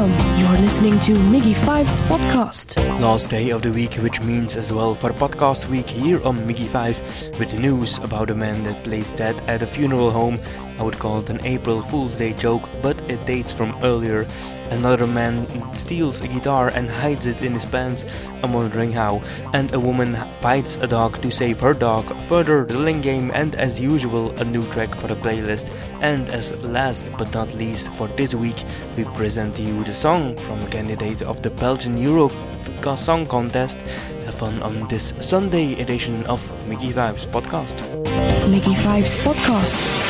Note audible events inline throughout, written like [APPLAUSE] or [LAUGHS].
welcome. You're listening to Miggy Five's podcast. Last day of the week, which means as well for podcast week here on Miggy Five, with news about a man that plays dead at a funeral home. I would call it an April Fool's Day joke, but it dates from earlier. Another man steals a guitar and hides it in his pants. I'm wondering how. And a woman bites a dog to save her dog. Further, the Ling game, and as usual, a new track for the playlist. And as last but not least for this week, we present you the song from candidate of the Belgian Euro Song Contest. Have fun on this Sunday edition of Miggy Five's podcast. Miggy Five's podcast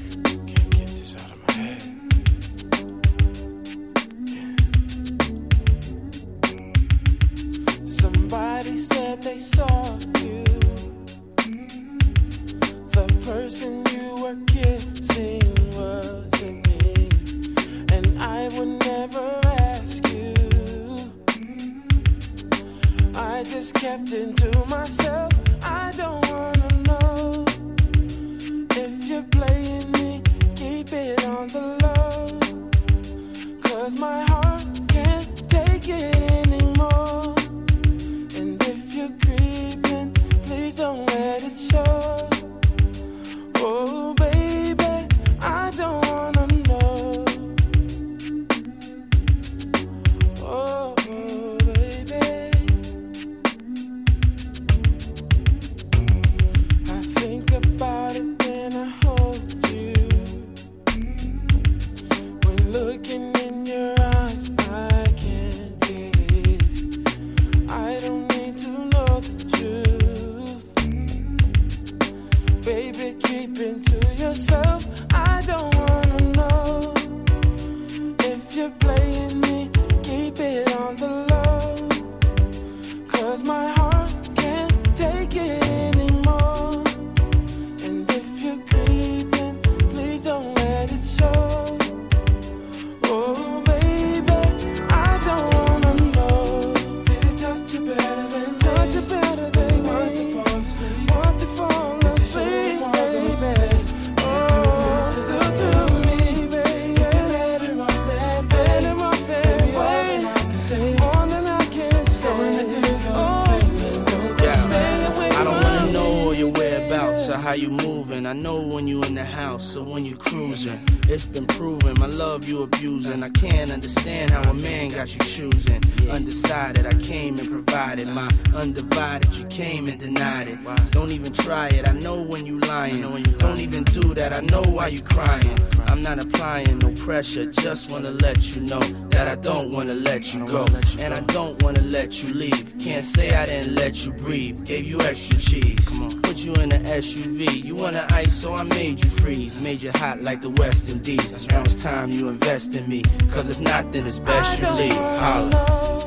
let you leave. Can't say I didn't let you breathe. Gave you extra cheese. Put you in an SUV. You wanna ice, so I made you freeze. Made you hot like the West Indies. Now it's time you invest in me. Cause if not, then it's best you leave. Holla.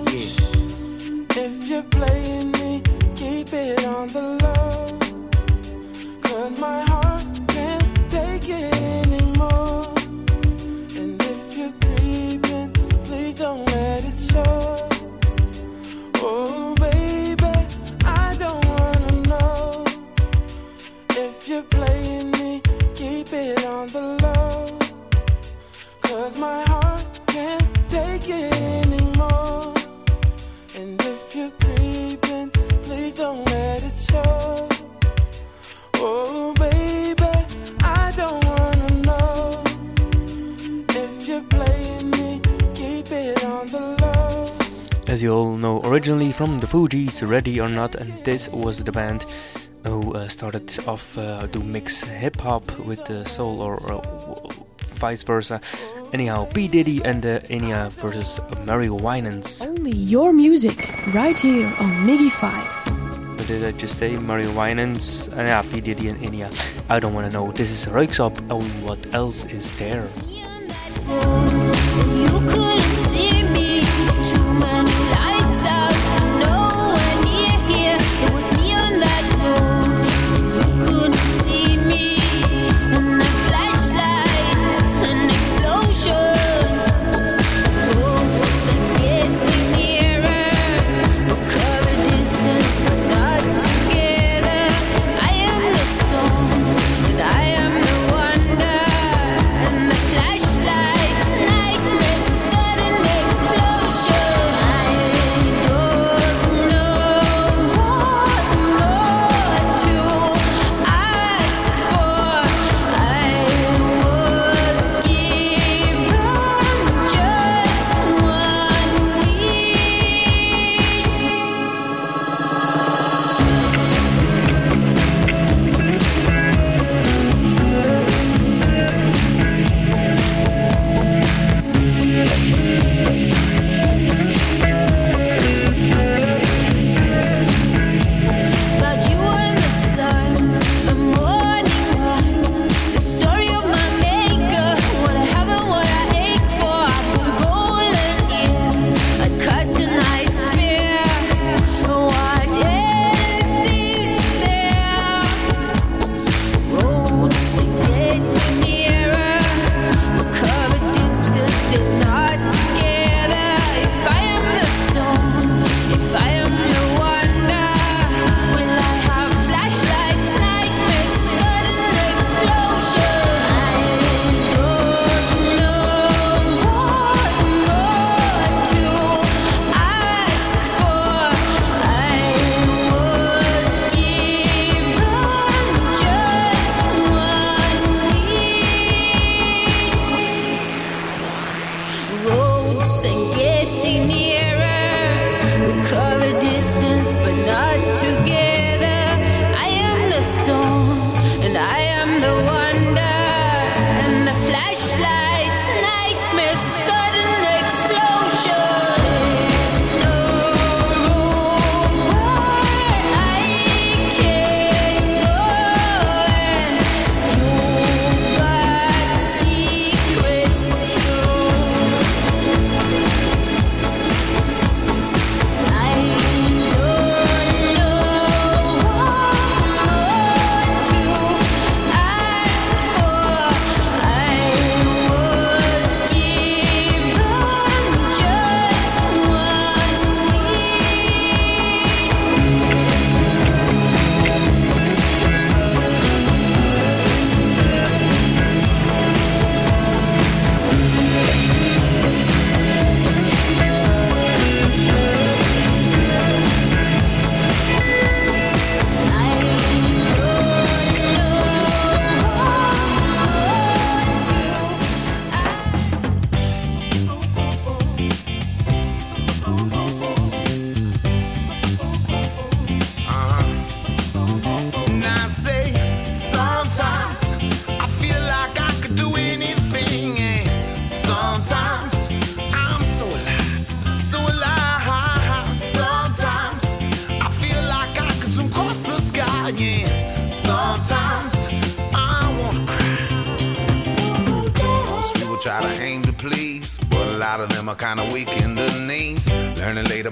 Originally from the Fugees, Ready or Not, and this was the band who uh, started off uh, to mix hip hop with uh, soul or, or vice versa. Anyhow, P. Diddy and uh, Enya versus Mario Winans. Only your music, right here on Miggy Five. What did I just say? Mario Winans? Uh, yeah, P. Diddy and Enya. I don't wanna know. This is Ruiksop. Oh, what else is there?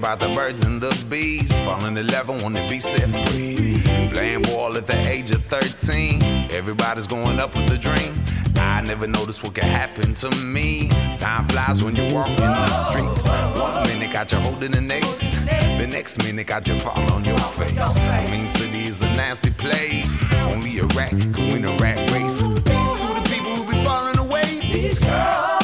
about the birds and the bees. Falling in love and want to be set free. Playing ball at the age of 13. Everybody's going up with a dream. I never noticed what could happen to me. Time flies when you walk in the streets. One minute got you holding an ace, the next minute got you fall on your face. I mean, city is a nasty place. Only a rat can win a rat race. Peace to the people who be falling away. Peace, girl.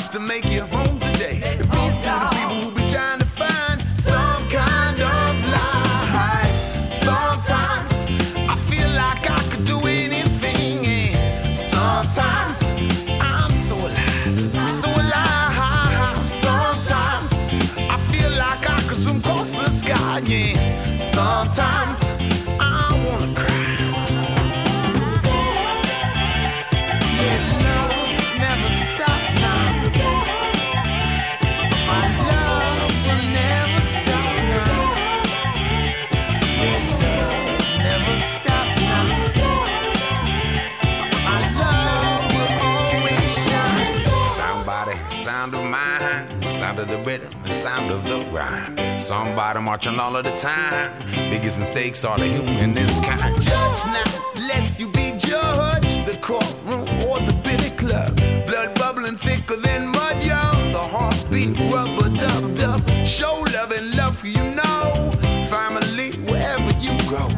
Somebody marching all of the time. Biggest mistakes are the this kind. Judge not, lest you be judged. The courtroom or the bitter club. Blood bubbling thicker than mud, y'all. The heartbeat rubber dub up. Show love and love for you know. Family, wherever you go.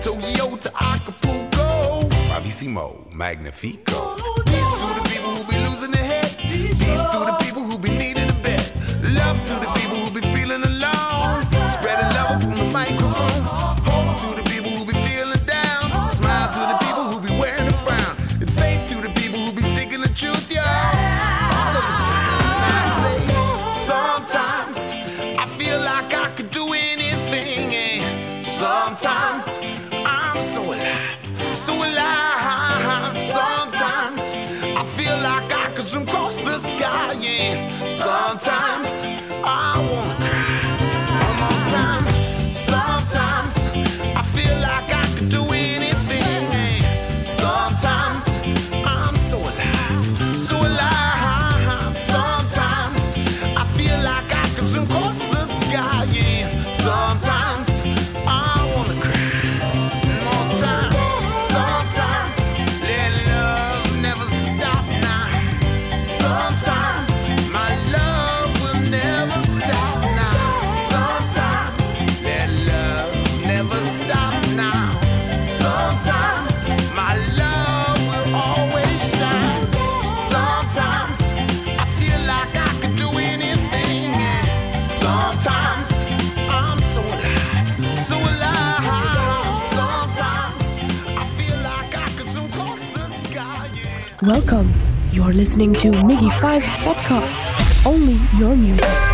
Tokyo to Acapulco. Bobby Simo, Magnifico. Welcome. You're listening to Miggy Five's podcast. Only your music.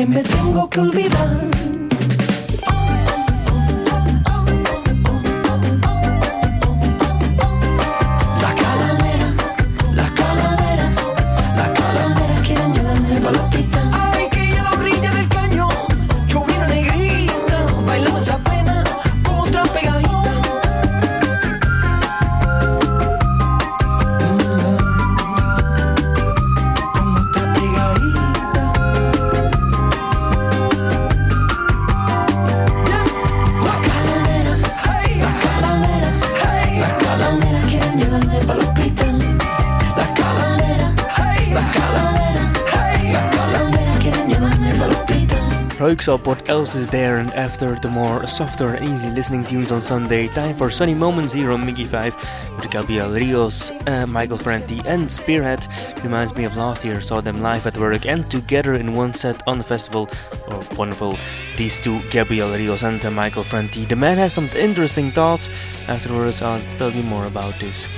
que me tengo que olvidar. perks up what else is there and after the more softer and easy listening tunes on Sunday. Time for sunny moments here on Mickey 5 with Gabriel Rios, uh, Michael Franti and Spearhead. Reminds me of last year, saw them live at work and together in one set on the festival. Oh, wonderful. These two, Gabriel Rios and Michael Franti. The man has some interesting thoughts. Afterwards, I'll tell you more about this.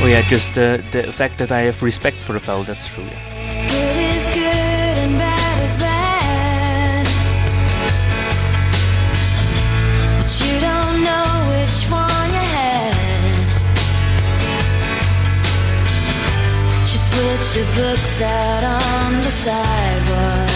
Oh yeah, just uh, the fact that I have respect for the fellow. that's true. Yeah. your books out on the sidewalk.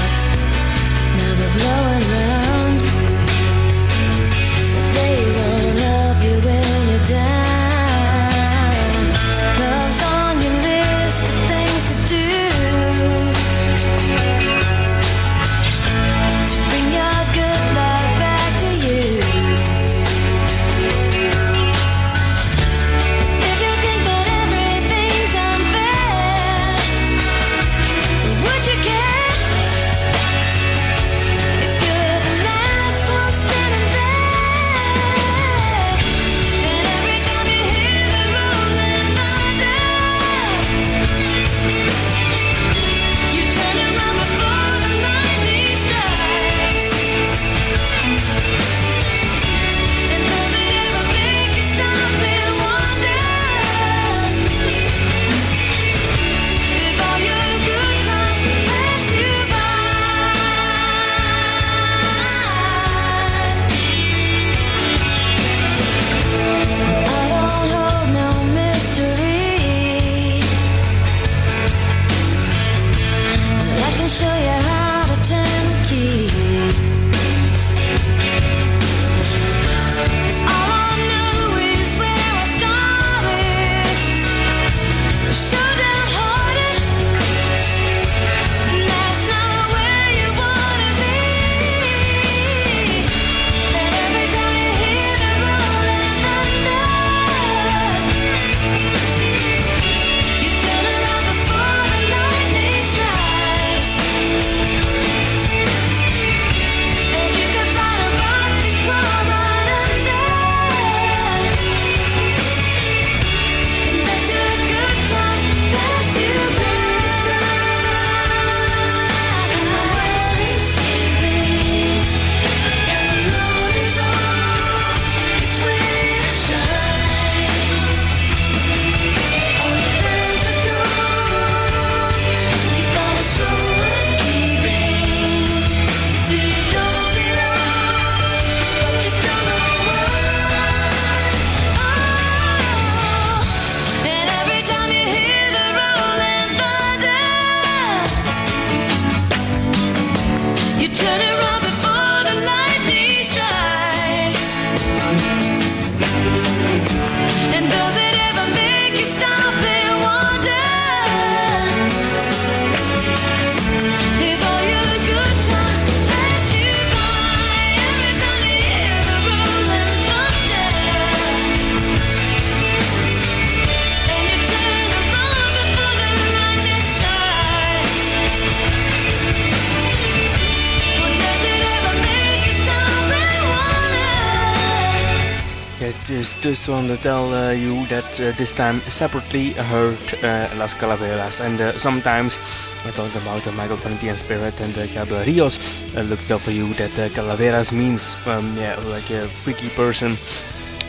To tell uh, you that uh, this time separately I heard uh, Las Calaveras, and uh, sometimes I talked about uh, Michael and Spirit and uh, Gabriel Rios. Uh, looked up for you that uh, Calaveras means um, yeah like a freaky person.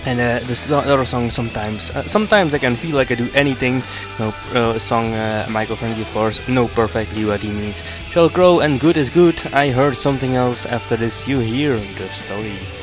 And uh, this other song sometimes, uh, sometimes I can feel like I do anything. No uh, song, uh, Michael Franti of course, no perfectly what he means. Shall grow and good is good. I heard something else after this. You hear the story.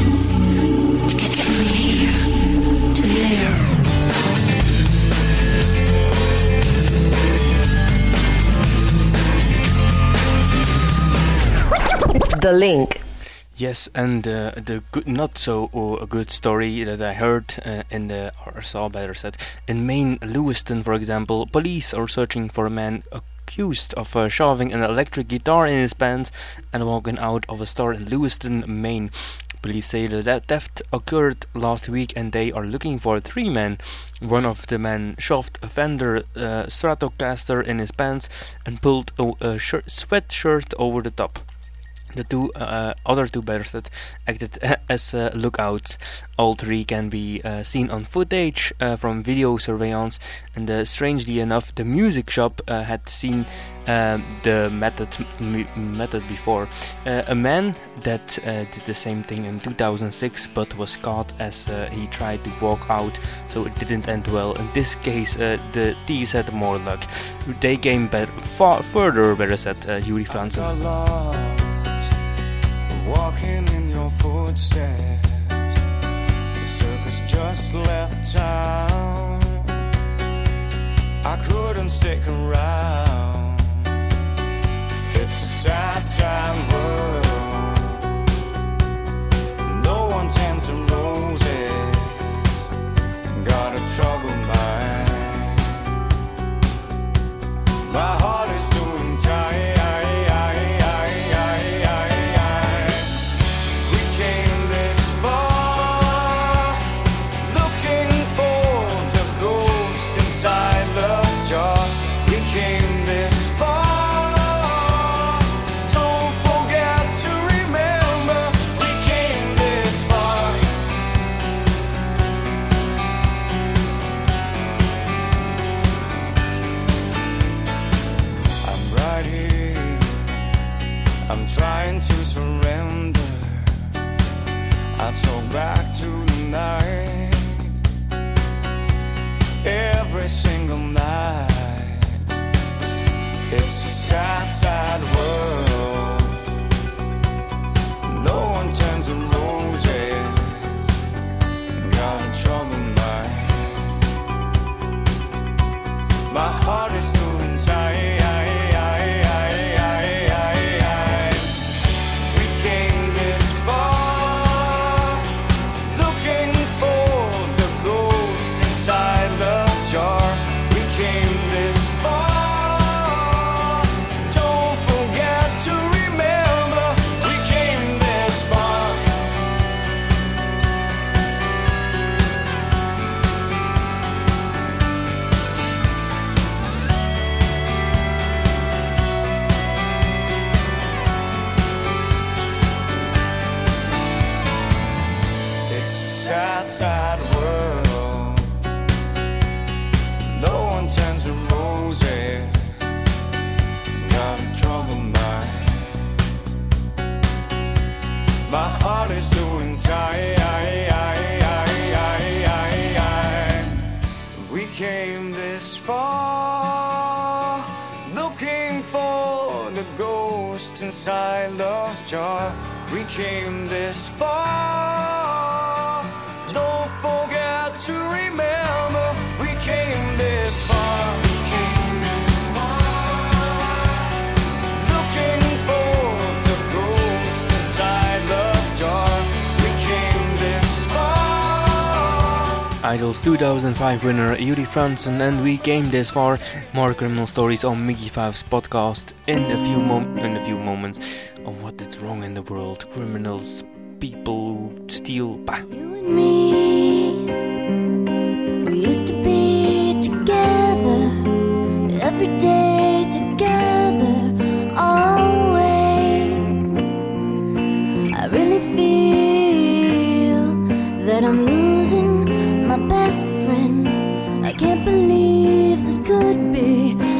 The link. Yes, and uh, the good, not so uh, good story that I heard uh, in the, or saw better said, in Maine, Lewiston, for example, police are searching for a man accused of uh, shoving an electric guitar in his pants and walking out of a store in Lewiston, Maine. Police say that that theft occurred last week and they are looking for three men. One of the men shoved a Fender uh, Stratocaster in his pants and pulled a, a shirt, sweatshirt over the top. The two uh, other two better that acted [LAUGHS] as uh, lookouts. All three can be uh, seen on footage uh, from video surveillance, and uh, strangely enough, the music shop uh, had seen the method m- method before. Uh, a man that uh, did the same thing in 2006, but was caught as uh, he tried to walk out, so it didn't end well. In this case, uh, the thieves had more luck. They came better, far further, better said uh, Yuri Franzen. Walking in your footsteps. The circus just left town. I couldn't stick around. It's a sad, sad world. Inside the jar. We came this far. Don't forget to remember Idol's 2005 winner Yuri Franson, and we came this far. More criminal stories on Mickey Five's podcast in a few mom- in a few moments on what is wrong in the world. Criminals, people who steal. Bah. You and me, we used to be together every day together always. I really feel that I'm. Losing could be.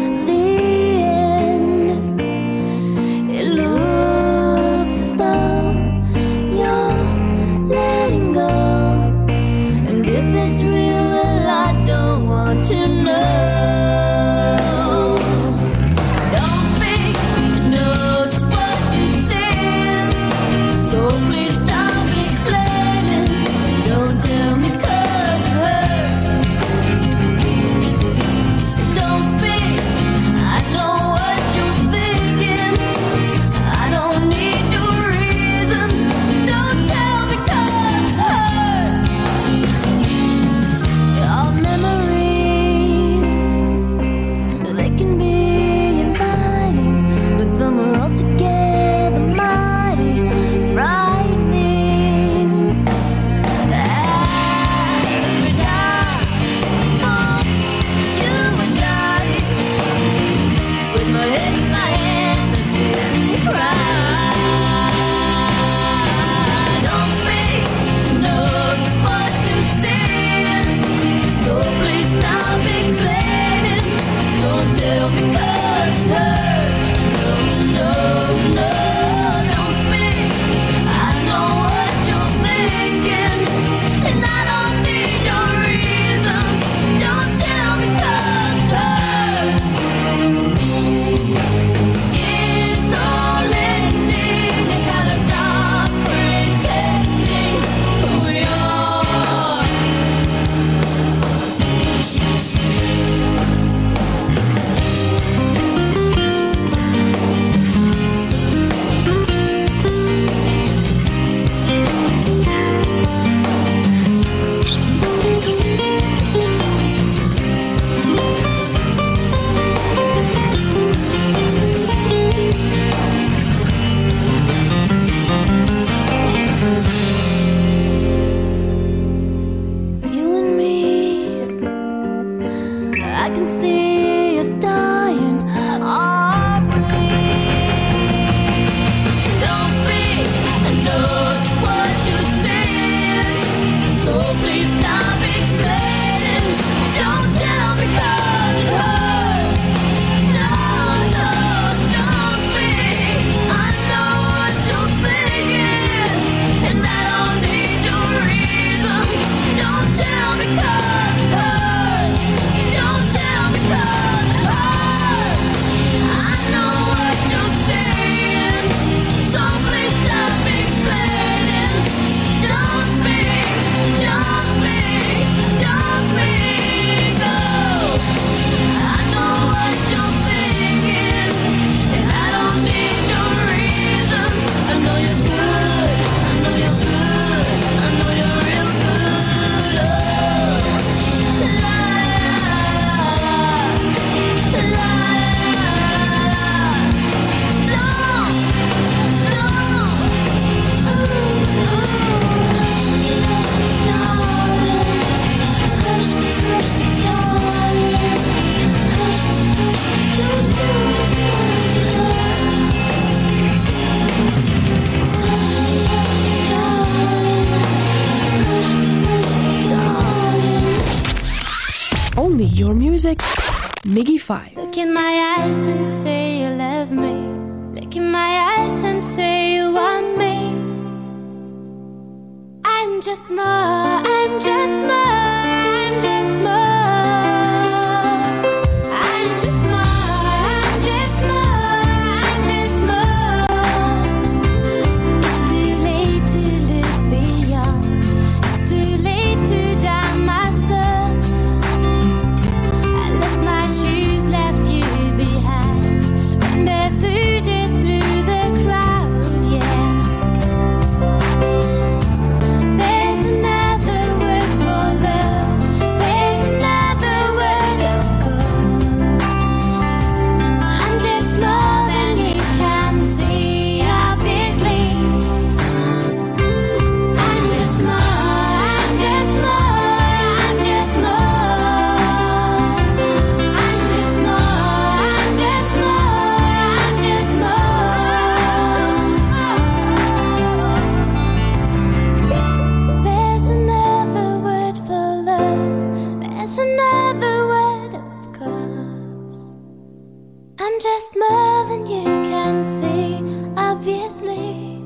I'm just more than you can see, obviously.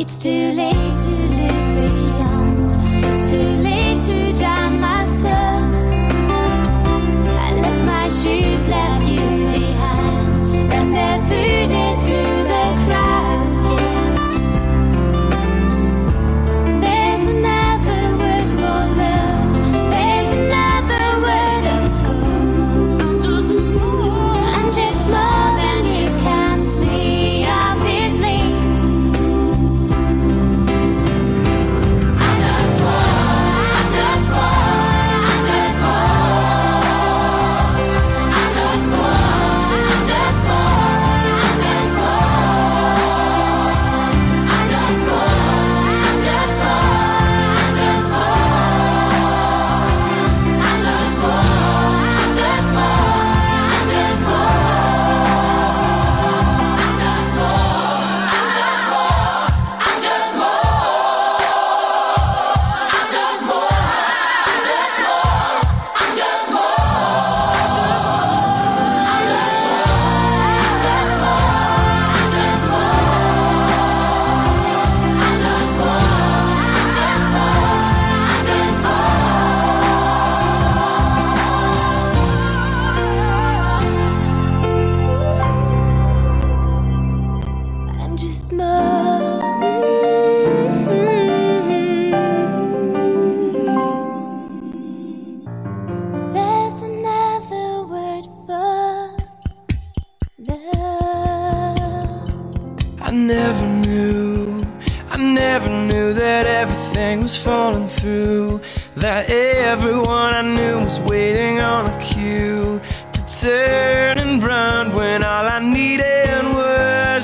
It's too late to live beyond. It's too late.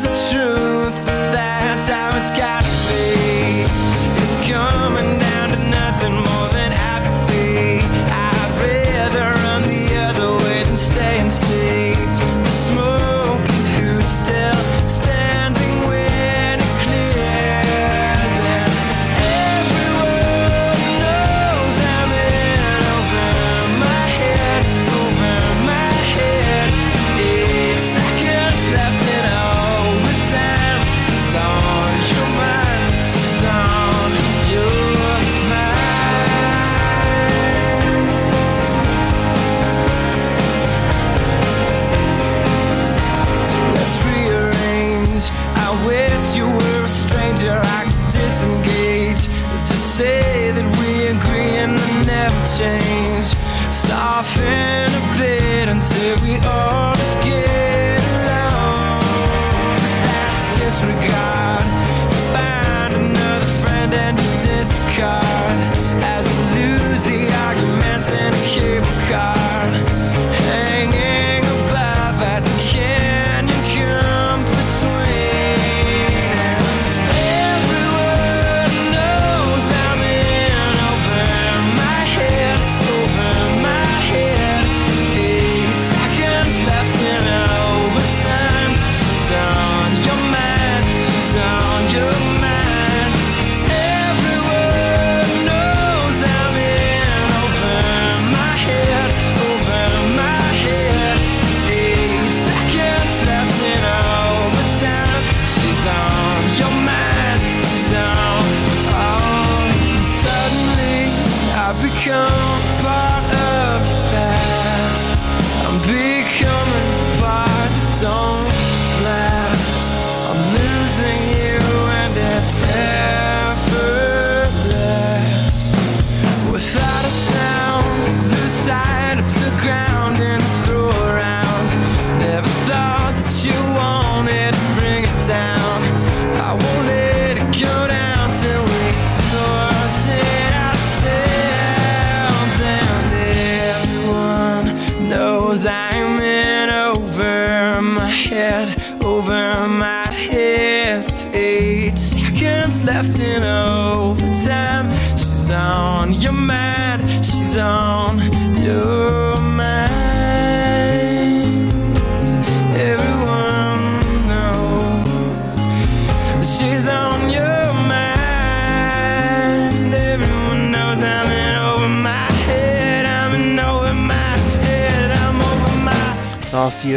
The truth.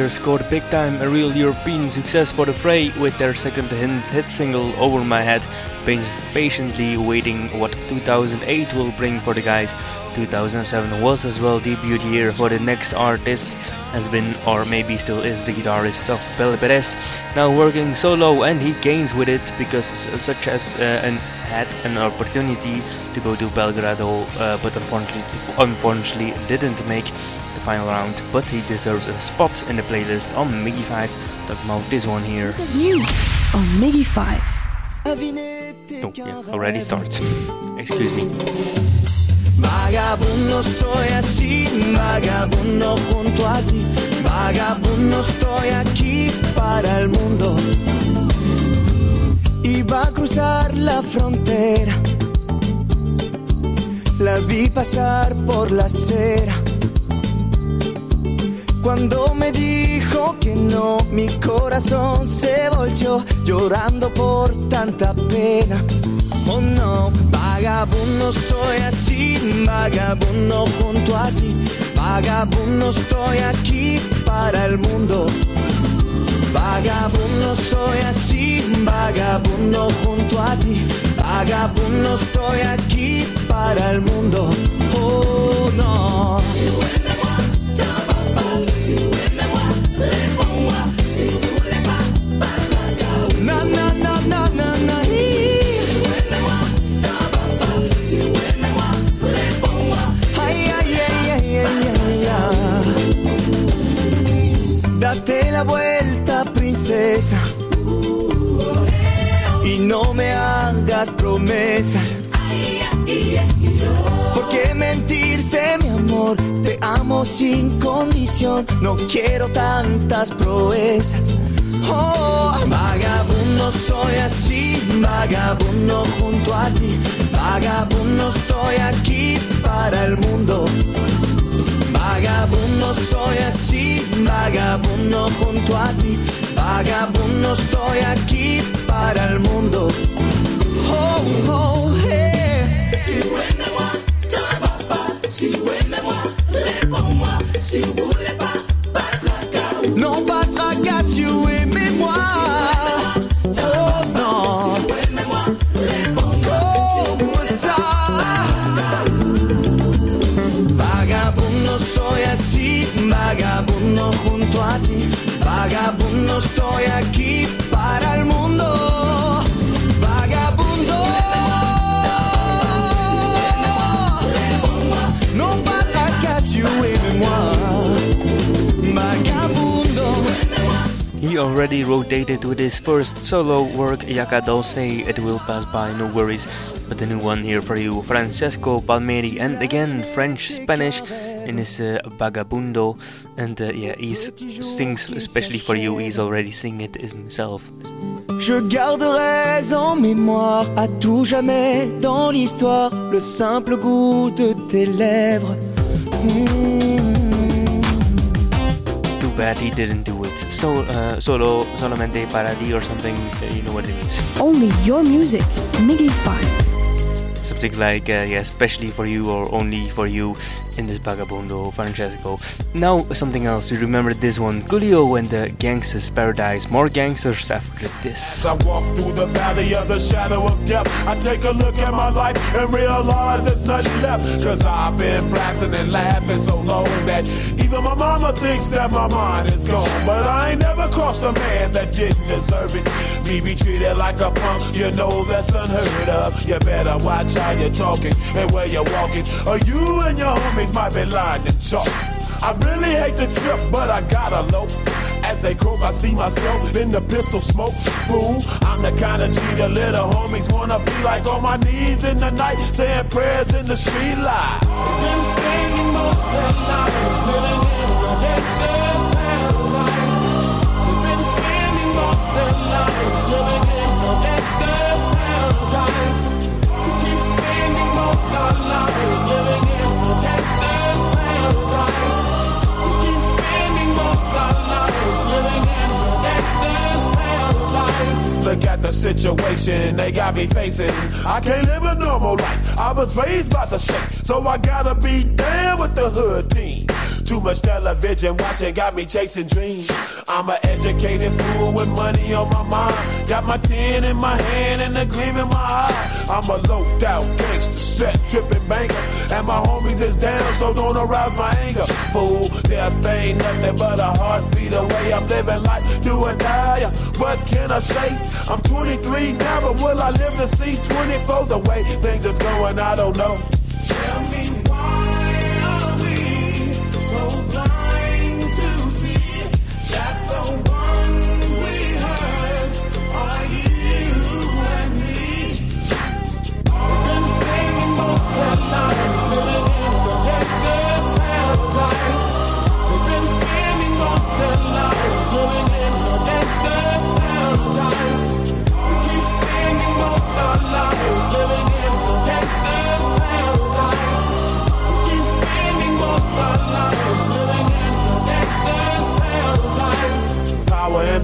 Scored big time, a real European success for the Fray with their second hit single Over My Head, patiently waiting what 2008 will bring for the guys. 2007 was as well debut year for the next artist, has been or maybe still is the guitarist of Belle Perez, now working solo and he gains with it because such as uh, an had an opportunity to go to Belgrado, uh, but unfortunately, unfortunately didn't make the final round. But he deserves a spot in the playlist on MIGY 5. Talking about this one here. This is new on MIGY 5. Oh, yeah, already starts. Excuse me. Vagabundo soy así, vagabundo junto a ti, vagabundo estoy aquí para el mundo. Iba a cruzar la frontera, la vi pasar por la acera. Cuando me dijo que no, mi corazón se volvió llorando por tanta pena. Oh no, vagabundo soy así, vagabundo junto a ti, vagabundo estoy aquí para el mundo. Vagabundo soy así, vagabundo junto a ti, vagabundo estoy aquí para el mundo. Oh no. No me hagas promesas. Porque mentirse, mi amor, te amo sin condición. No quiero tantas proezas. Oh, vagabundo soy así, vagabundo junto a ti, vagabundo estoy aquí para el mundo. Vagabundo soy así, vagabundo junto a ti, vagabundo estoy aquí para el mundo. Oh, oh, hey. Si papa, si réponds-moi, si si. Oh non. Si pas, Vagabundo soy así, vagabundo junto a ti, vagabundo estoy aquí already rotated with his first solo work, Yaka Dulce, It Will Pass By, No Worries. But the new one here for you, Francesco Palmeri, and again French Spanish in his uh, Vagabundo. And uh, yeah, he sings especially for you, he's already singing it himself. Je garderai en mémoire à tout jamais dans l'histoire le simple goût de tes lèvres. Mm. Too bad he didn't do. So, uh, solo, solamente para ti or something, you know what it means. Only your music, MIGY 5. Something like, uh, yeah, especially for you or only for you in this Vagabundo Francesco. Now, something else. You remember this one Coolio and the Gangsters Paradise. More gangsters after this. As I walk through the valley of the shadow of death, I take a look at my life and realize there's nothing left. Cause I've been blasting and laughing so long that even my mama thinks that my mind is gone. But I ain't never crossed a man that didn't deserve it. Me be treated like a punk, you know that's unheard of. You better watch how you're talking and where you're walking, or you and your homies might be lying to chalk. I really hate the trip, but I gotta low. As they croak, I see myself in the pistol smoke. Fool, I'm the kind of G the little homies wanna be like on my knees in the night, saying prayers in the street light. Been spending most of their lives living in the gangster's paradise. Been spending most of their lives living in the gangster's paradise. Keep spending most of our lives Look at the situation they got me facing. I can't live a normal life. I was raised by the state, so I gotta be down with the hood team. Too much television watching got me chasing dreams. I'm an educated fool with money on my mind. Got my tin in my hand and a gleam in my eye. I'm a loped out gangster, set tripping banker. And my homies is down, so don't arouse my anger. Fool, ain't nothing but a heartbeat away. I'm living life, do or die. What can I say? I'm 23 now, but will I live to see 24? The way things is going, I don't know. Tell me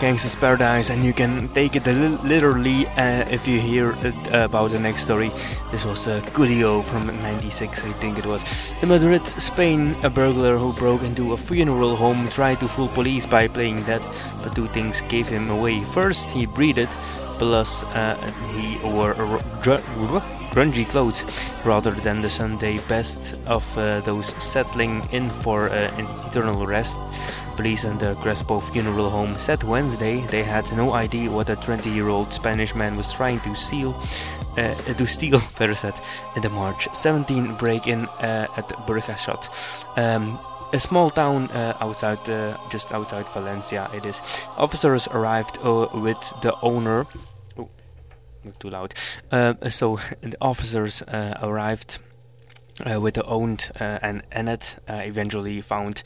Mean, Gangsta's Paradise, and you can take it literally uh, if you hear it, uh, about the next story. This was uh, Coolio from 96, I think it was. In Madrid, Spain, a burglar who broke into a funeral home tried to fool police by playing dead, but two things gave him away. First, he breathed, plus, uh, he wore a dr- grungy clothes rather than the Sunday best of uh, those settling in for uh, an eternal rest. Police and the Crespo Funeral Home said Wednesday they had no idea what a 20-year-old Spanish man was trying to steal. Uh, to steal, [LAUGHS] better said, in the March 17 break-in uh, at Burjassot, um, a small town uh, outside, uh, just outside Valencia. It is. Officers arrived uh, with the owner. Oh, not too loud. Uh, so [LAUGHS] the officers uh, arrived uh, with the owned uh, and Annette uh, eventually found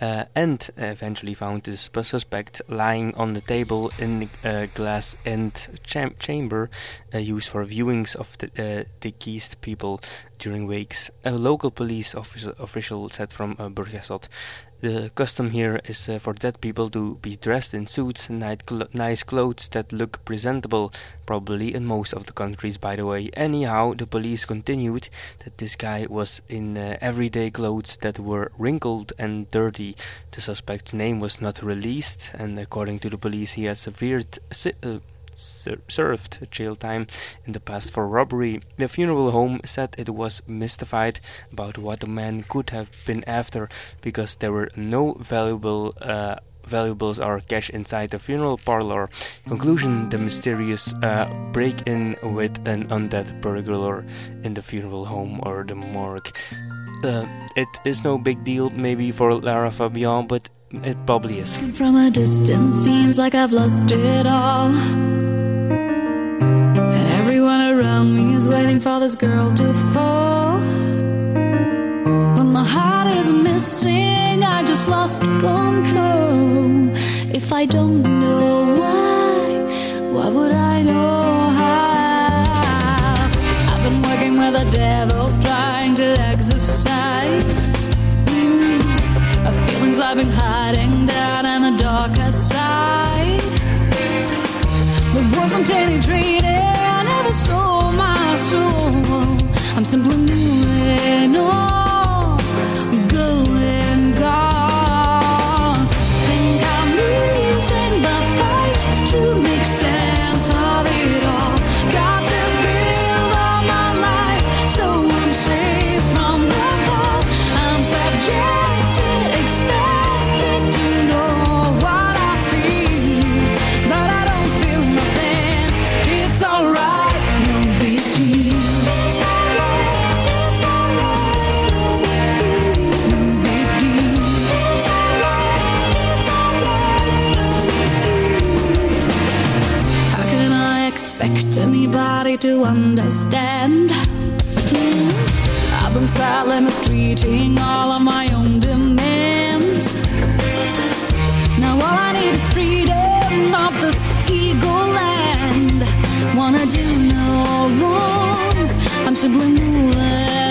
uh, and eventually found the suspect lying on the table in a glass end cham- chamber uh, used for viewings of the uh, deceased people during wakes. A local police officer, official said from uh, Burjassot. The custom here is uh, for dead people to be dressed in suits nice clothes that look presentable, probably in most of the countries, by the way. Anyhow, the police continued that this guy was in uh, everyday clothes that were wrinkled and dirty. The suspect's name was not released, and according to the police, he had severe uh, ser- served jail time in the past for robbery. The funeral home said it was mystified about what the man could have been after because there were no valuable uh, valuables or cash inside the funeral parlor. Conclusion: The mysterious uh, break-in with an undead burglar in the funeral home or the morgue. Uh, it is no big deal, maybe for Lara Fabian, but it probably is. From a distance, seems like I've lost it all. And everyone around me is waiting for this girl to fall. But my heart is missing, I just lost control. If I don't know why, why would I know how? I've been working with the devils, trying to exercise. I've been hiding down in the darker side. There wasn't any treaty, I never sold my soul. I'm simply moving hand. understand. I've been silent, mistreating all of my own demands. Now all I need is freedom of this ego land. Wanna do no wrong. I'm simply moving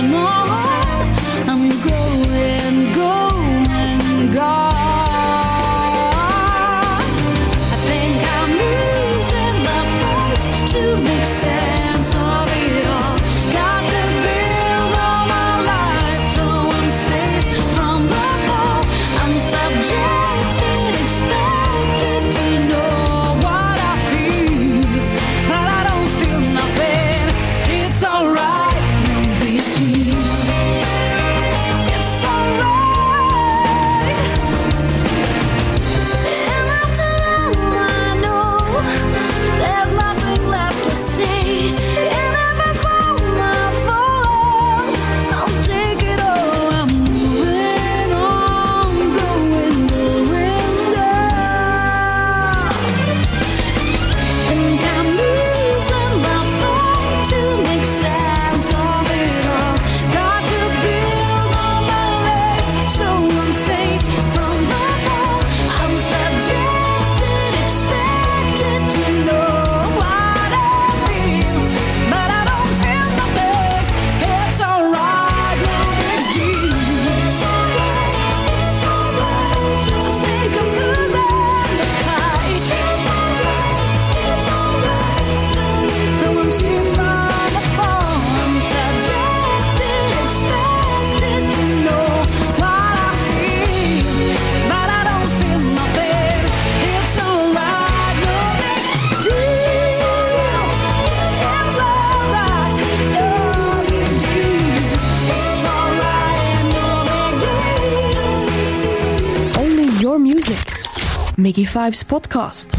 Five's podcast.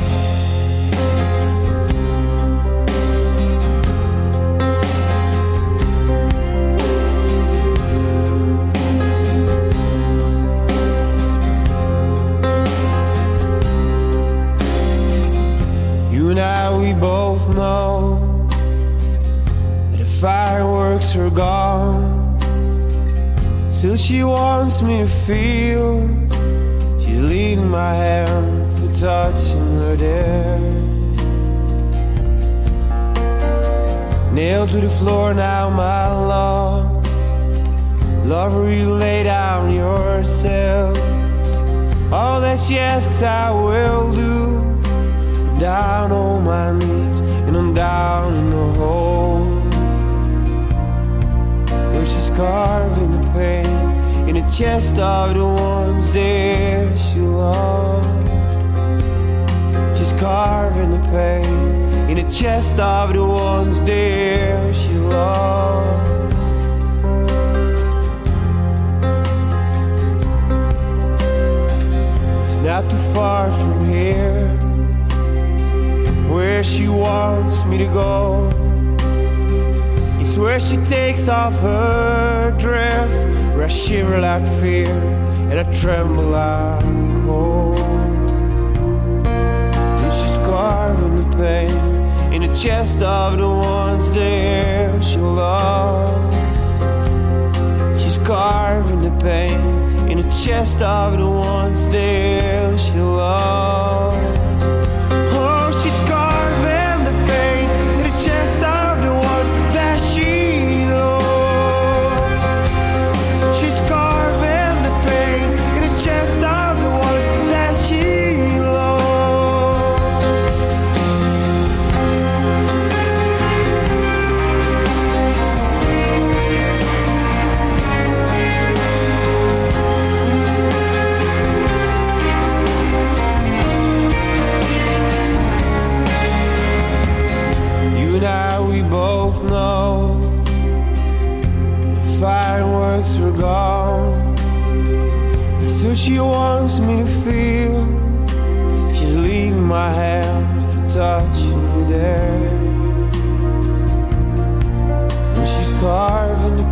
You and I, we both know that the fireworks are gone. Still, she wants me to feel. Touching her there. Nailed to the floor now, my love. Lover, you lay down yourself. All that she asks, I will do. I'm down on my knees and I'm down in the hole. Where she's carving the pain in the chest of the ones there she loves. Carving the pain in the chest of the ones there she loves. It's not too far from here where she wants me to go. It's where she takes off her dress, where I shiver like fear and I tremble like pain in the chest of the ones there she loves. She's carving the pain in the chest of the ones there she loves.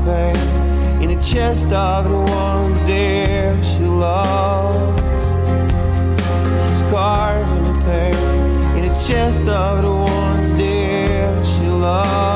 Pain in the chest of the ones there she loves. She's carving the pain in the chest of the ones there she loves.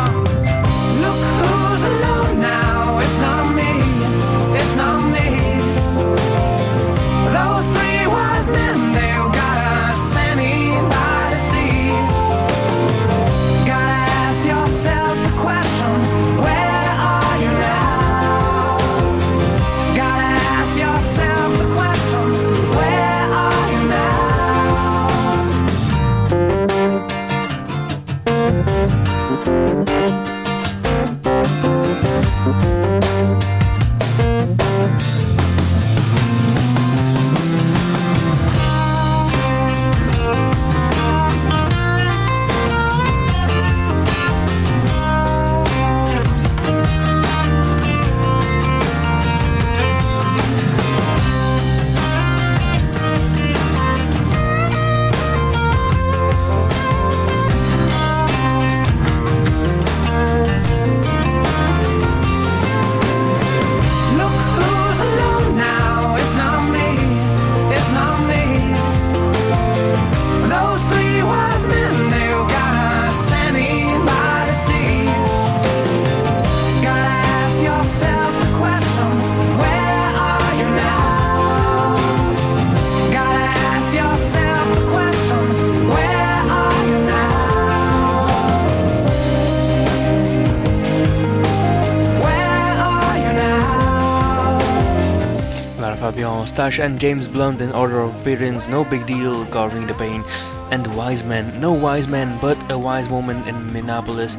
Fabian, Stash and James Blunt in order of appearance, no big deal, carving the pain. And Wise Man, no wise man, but a wise woman in Minneapolis.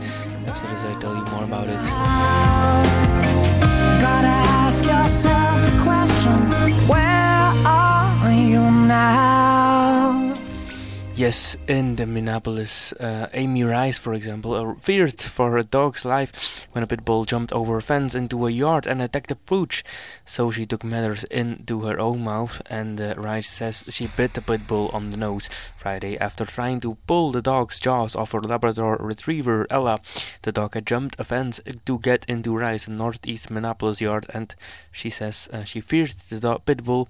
After this, I tell you more about it. Gotta ask yourself the question, where are you now? Yes, in the Minneapolis, uh, Amy Rice, for example, uh, feared for her dog's life when a pit bull jumped over a fence into a yard and attacked a pooch. So she took matters into her own mouth, and uh, Rice says she bit the pit bull on the nose Friday after trying to pull the dog's jaws off her Labrador retriever Ella. The dog had jumped a fence to get into Rice's northeast Minneapolis yard, and she says uh, she feared the pit bull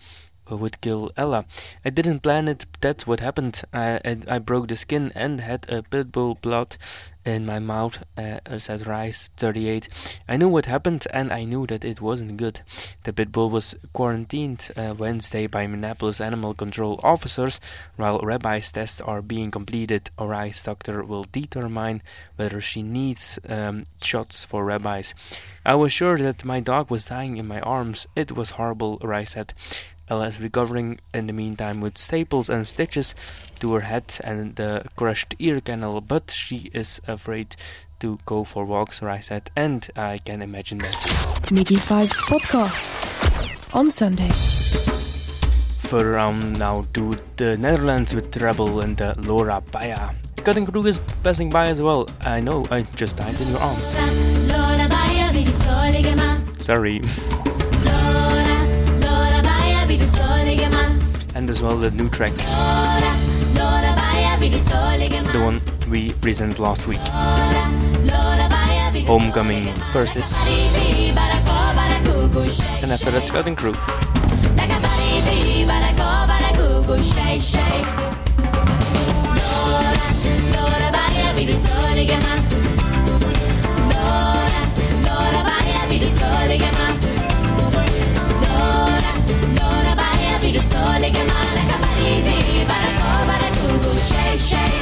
would kill Ella. I didn't plan it, that's what happened. I, I, I broke the skin and had a pit bull blood in my mouth, uh, said Rice, 38. I knew what happened and I knew that it wasn't good. The pit bull was quarantined uh, Wednesday by Minneapolis animal control officers while rabies tests are being completed. Rice doctor will determine whether she needs um, shots for rabies. I was sure that my dog was dying in my arms. It was horrible, Rice said. Ella is recovering in the meantime with staples and stitches to her head and the crushed ear canal, but she is afraid to go for walks, Rice said, and I can imagine that. MIGY Five's podcast on Sunday. Further on now to the Netherlands with Rebel and uh, Laura Baya. Cutting crew is passing by as well. I know, I just died in your arms. L'ora baia vedi sole che ma Sorry. [LAUGHS] And as well the new track, the one we presented last week, Homecoming. First is, and after that, Cutting Crew. Lora, Lora, vai sole L'ora il sole che malaka baribi barako barakugu shay shay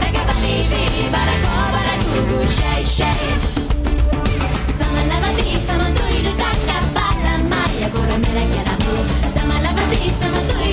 Laka baribi barako barakugu shay shay Sama lavati sama tuidu takka pala maya la mera keramu Sama lavati sama tuidu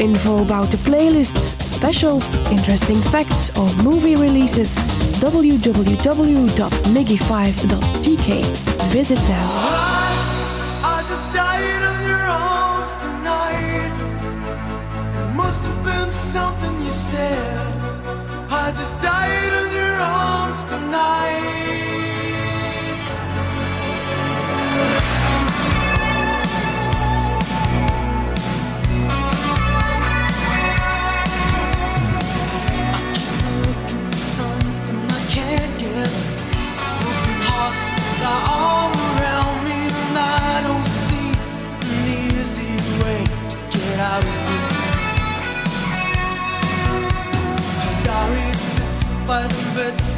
info about the playlists, specials, interesting facts, or movie releases, www.miggy5.gk. Visit now.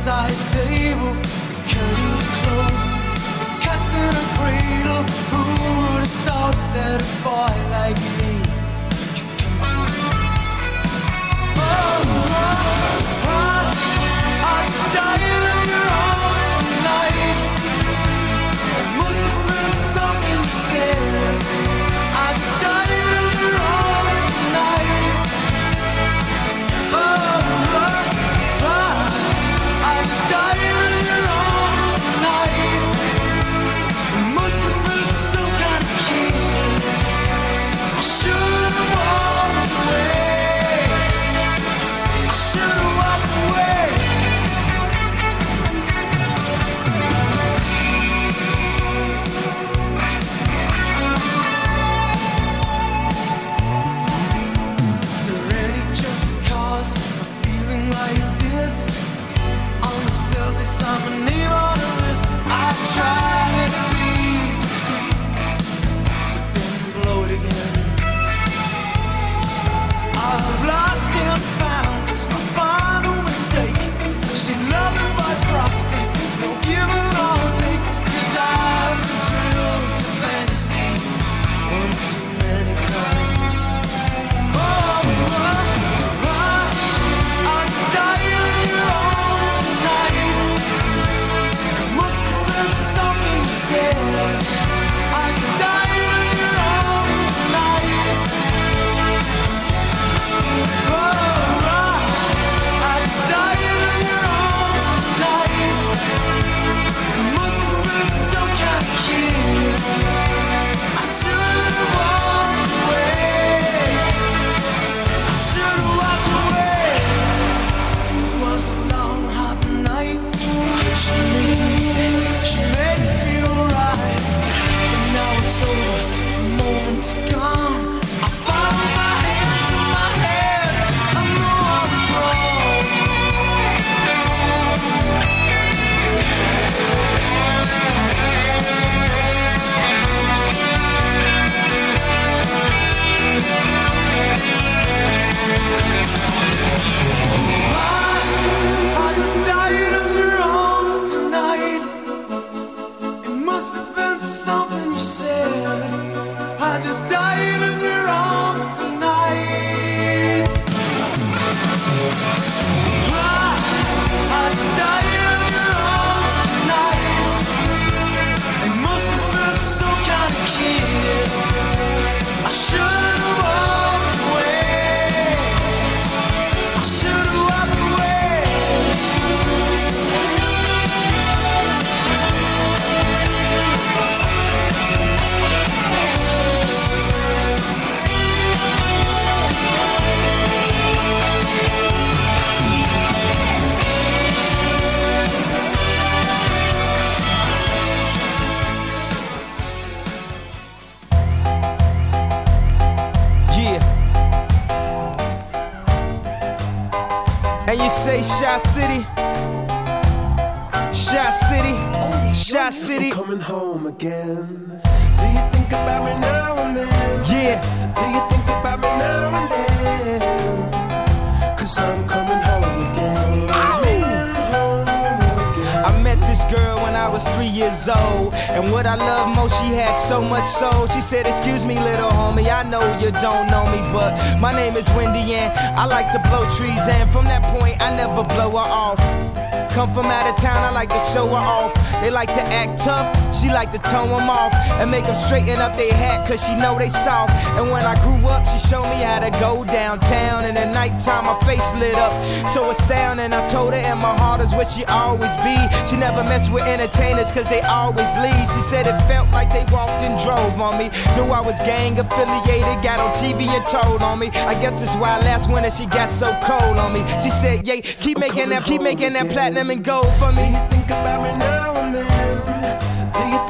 sights soul. She said, Excuse me, little homie, I know you don't know me, but my name is Windy and I like to blow trees. And from that point, I never blow her off. Come from out of town, I like to show her off. They like to act tough, she like to tone them off and make them straighten up their hat cause she know they soft. And when I grew up, she showed me how to go downtown. And at nighttime, my face lit up, so astounding. I told her, and my heart is where she always be. She never mess with entertainers cause they always leave. She said it felt like they walked and drove on me. Knew I was gang affiliated, got on TV and told on me. I guess it's why last winter she got so cold on me. She said, yeah, keep making that, keep making that platinum and gold for me. Do you think about me now and then? Do you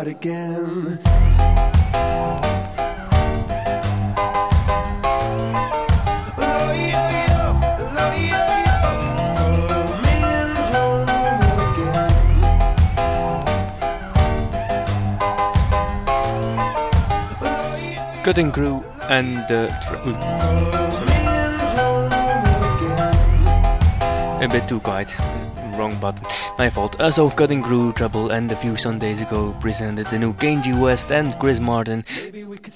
home again. Cutting Crew and uh, the. Oeh. A bit too quiet. Button. My fault. Uh, so, Cutting Crew, Trouble, and a few Sundays ago presented the new Kanye West and Chris Martin.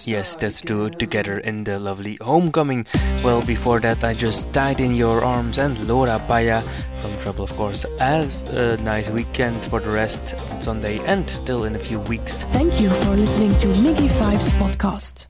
Yes, that's true, together in the lovely Homecoming. Well, before that, I just Died in Your Arms and Laura Paya from Trouble, of course. Have a nice weekend for the rest on Sunday and till in a few weeks. Thank you for listening to MIGY Five's podcast.